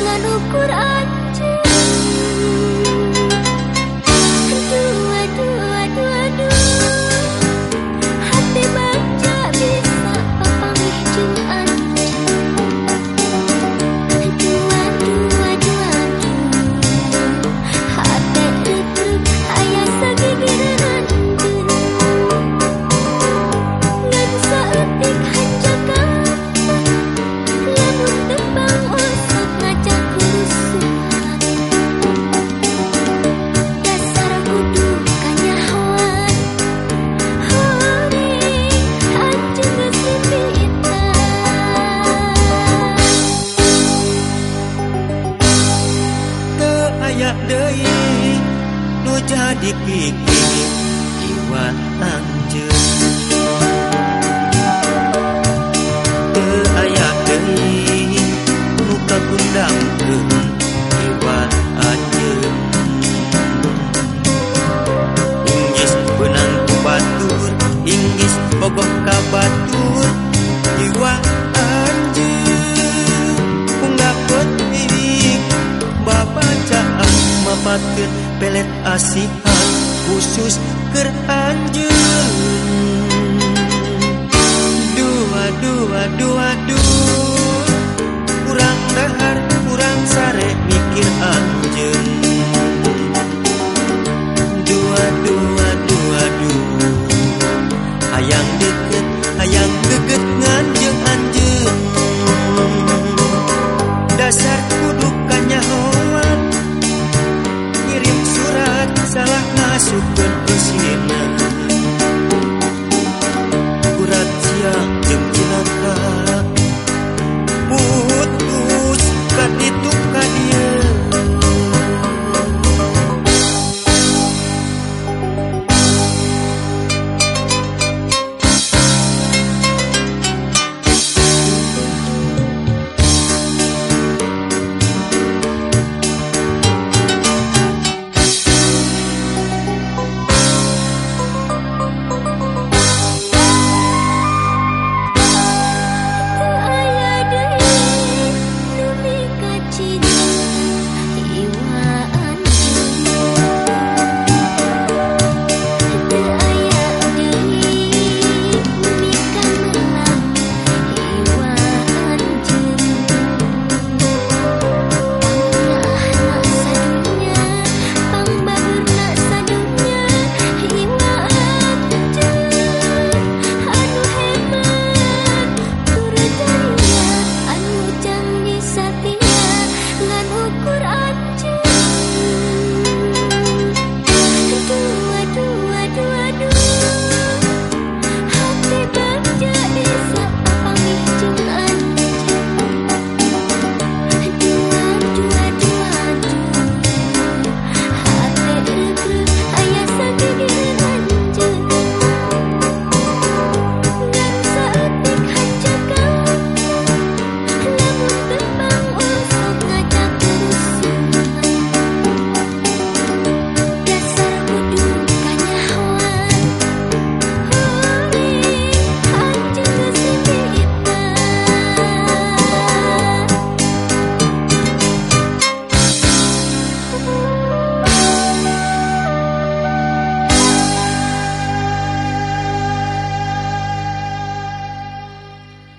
lalu Quran banyak Dewi Nu jadi pikir jiwa anjeun. Mati pelet asihan khusus keranjur. sit and.